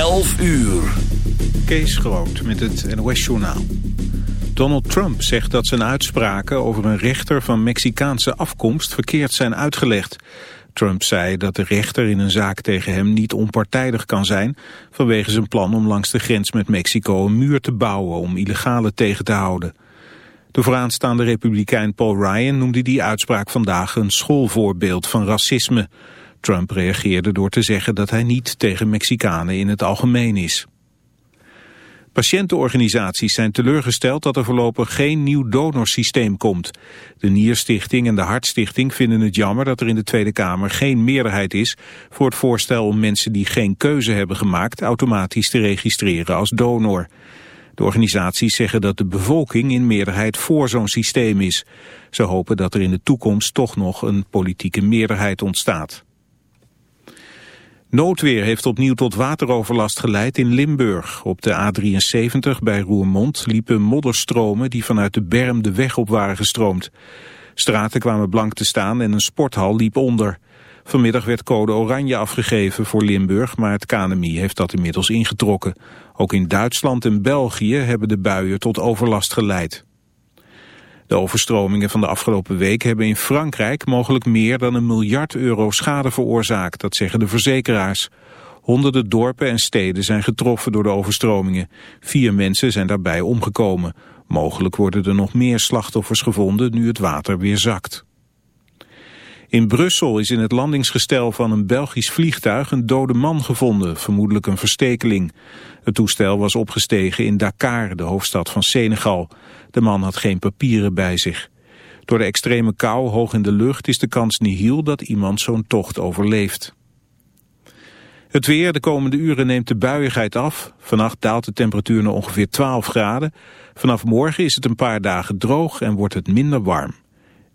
11 uur. Kees Groot met het NOS-journaal. Donald Trump zegt dat zijn uitspraken over een rechter van Mexicaanse afkomst verkeerd zijn uitgelegd. Trump zei dat de rechter in een zaak tegen hem niet onpartijdig kan zijn... vanwege zijn plan om langs de grens met Mexico een muur te bouwen om illegale tegen te houden. De vooraanstaande republikein Paul Ryan noemde die uitspraak vandaag een schoolvoorbeeld van racisme. Trump reageerde door te zeggen dat hij niet tegen Mexicanen in het algemeen is. Patiëntenorganisaties zijn teleurgesteld dat er voorlopig geen nieuw donorsysteem komt. De Nierstichting en de Hartstichting vinden het jammer dat er in de Tweede Kamer geen meerderheid is voor het voorstel om mensen die geen keuze hebben gemaakt automatisch te registreren als donor. De organisaties zeggen dat de bevolking in meerderheid voor zo'n systeem is. Ze hopen dat er in de toekomst toch nog een politieke meerderheid ontstaat. Noodweer heeft opnieuw tot wateroverlast geleid in Limburg. Op de A73 bij Roermond liepen modderstromen die vanuit de berm de weg op waren gestroomd. Straten kwamen blank te staan en een sporthal liep onder. Vanmiddag werd code oranje afgegeven voor Limburg, maar het KNMI heeft dat inmiddels ingetrokken. Ook in Duitsland en België hebben de buien tot overlast geleid. De overstromingen van de afgelopen week hebben in Frankrijk mogelijk meer dan een miljard euro schade veroorzaakt, dat zeggen de verzekeraars. Honderden dorpen en steden zijn getroffen door de overstromingen. Vier mensen zijn daarbij omgekomen. Mogelijk worden er nog meer slachtoffers gevonden nu het water weer zakt. In Brussel is in het landingsgestel van een Belgisch vliegtuig een dode man gevonden, vermoedelijk een verstekeling. Het toestel was opgestegen in Dakar, de hoofdstad van Senegal. De man had geen papieren bij zich. Door de extreme kou hoog in de lucht is de kans nihil dat iemand zo'n tocht overleeft. Het weer, de komende uren neemt de buiigheid af. Vannacht daalt de temperatuur naar ongeveer 12 graden. Vanaf morgen is het een paar dagen droog en wordt het minder warm.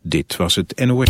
Dit was het NOS.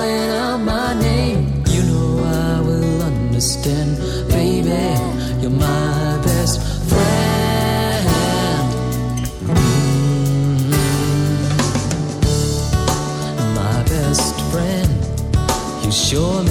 sure.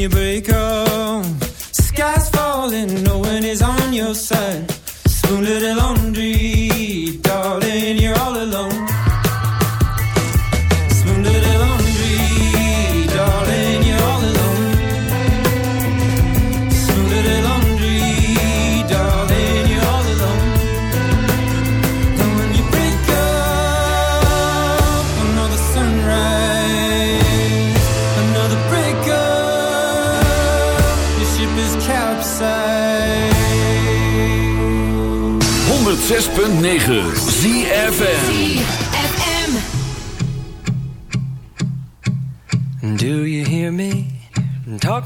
you break up. Sky's falling, no one is on your side.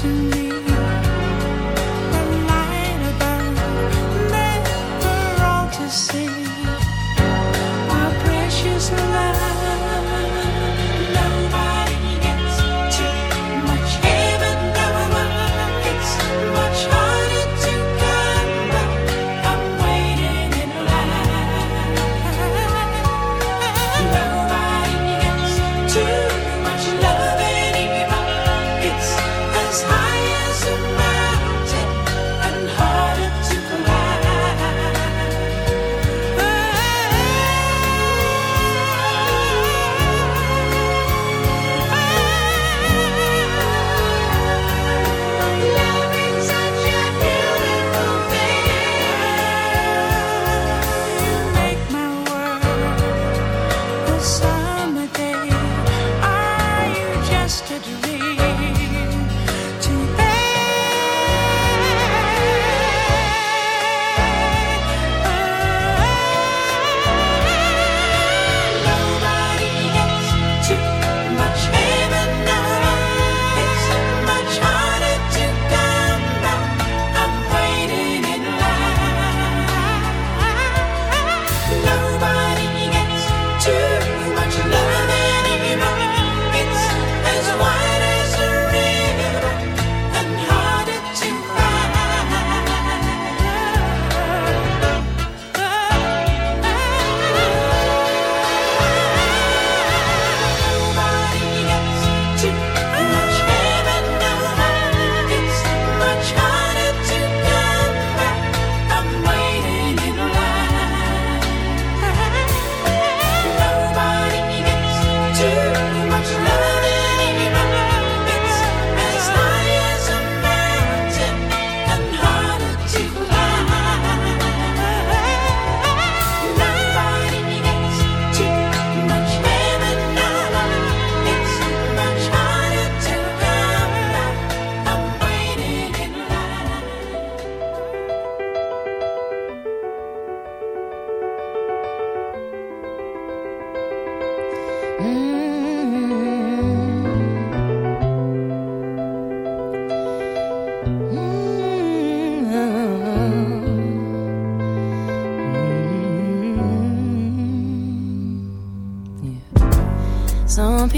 to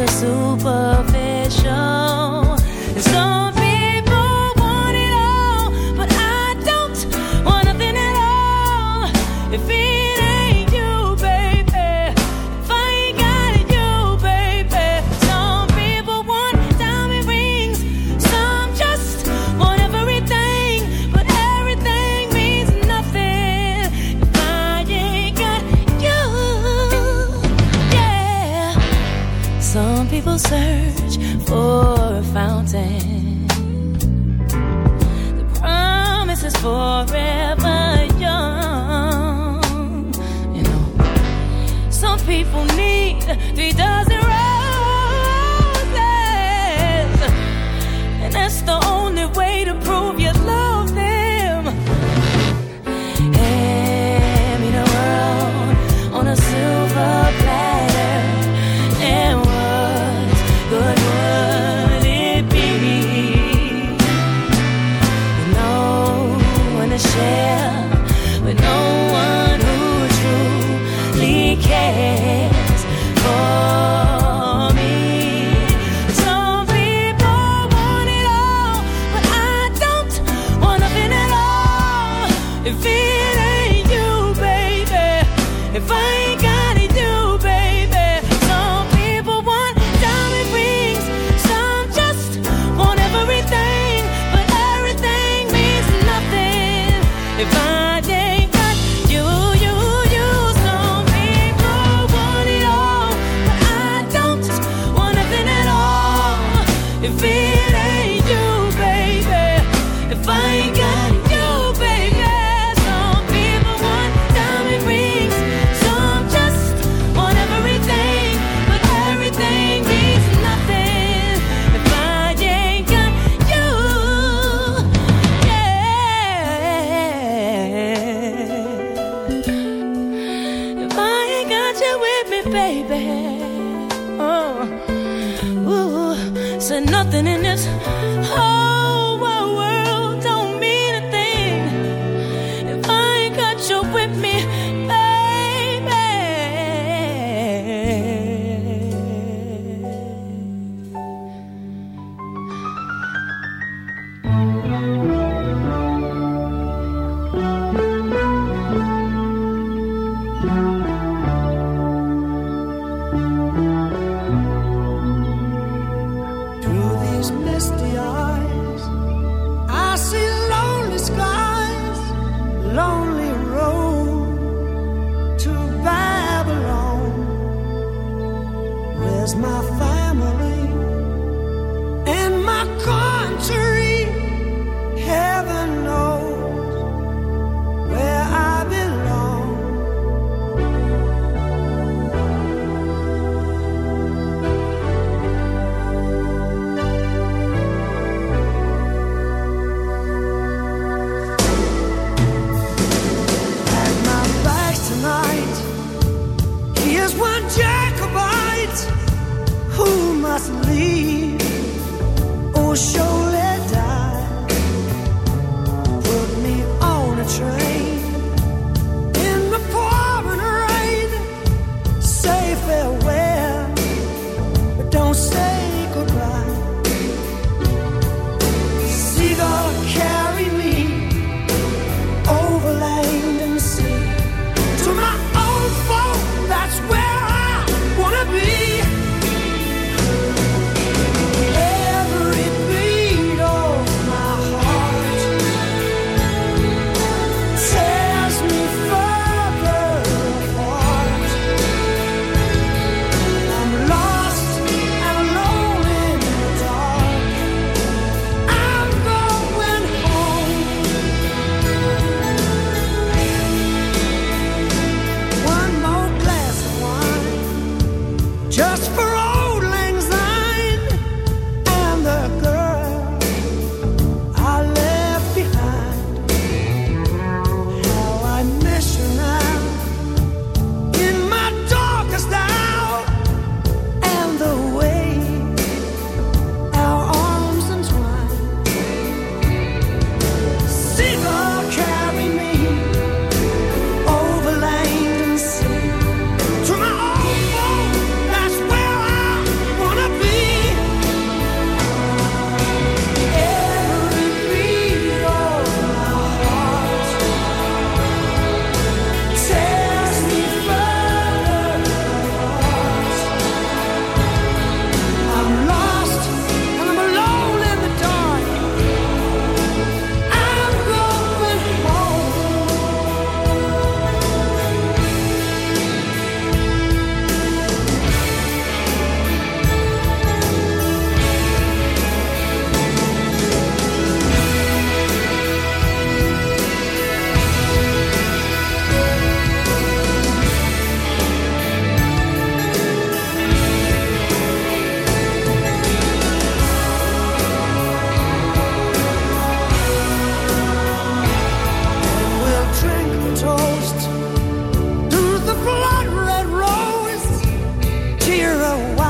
the superfly. or a fountain. yeah. Uh. Ooh, said nothing in this. Oh. Cheer a while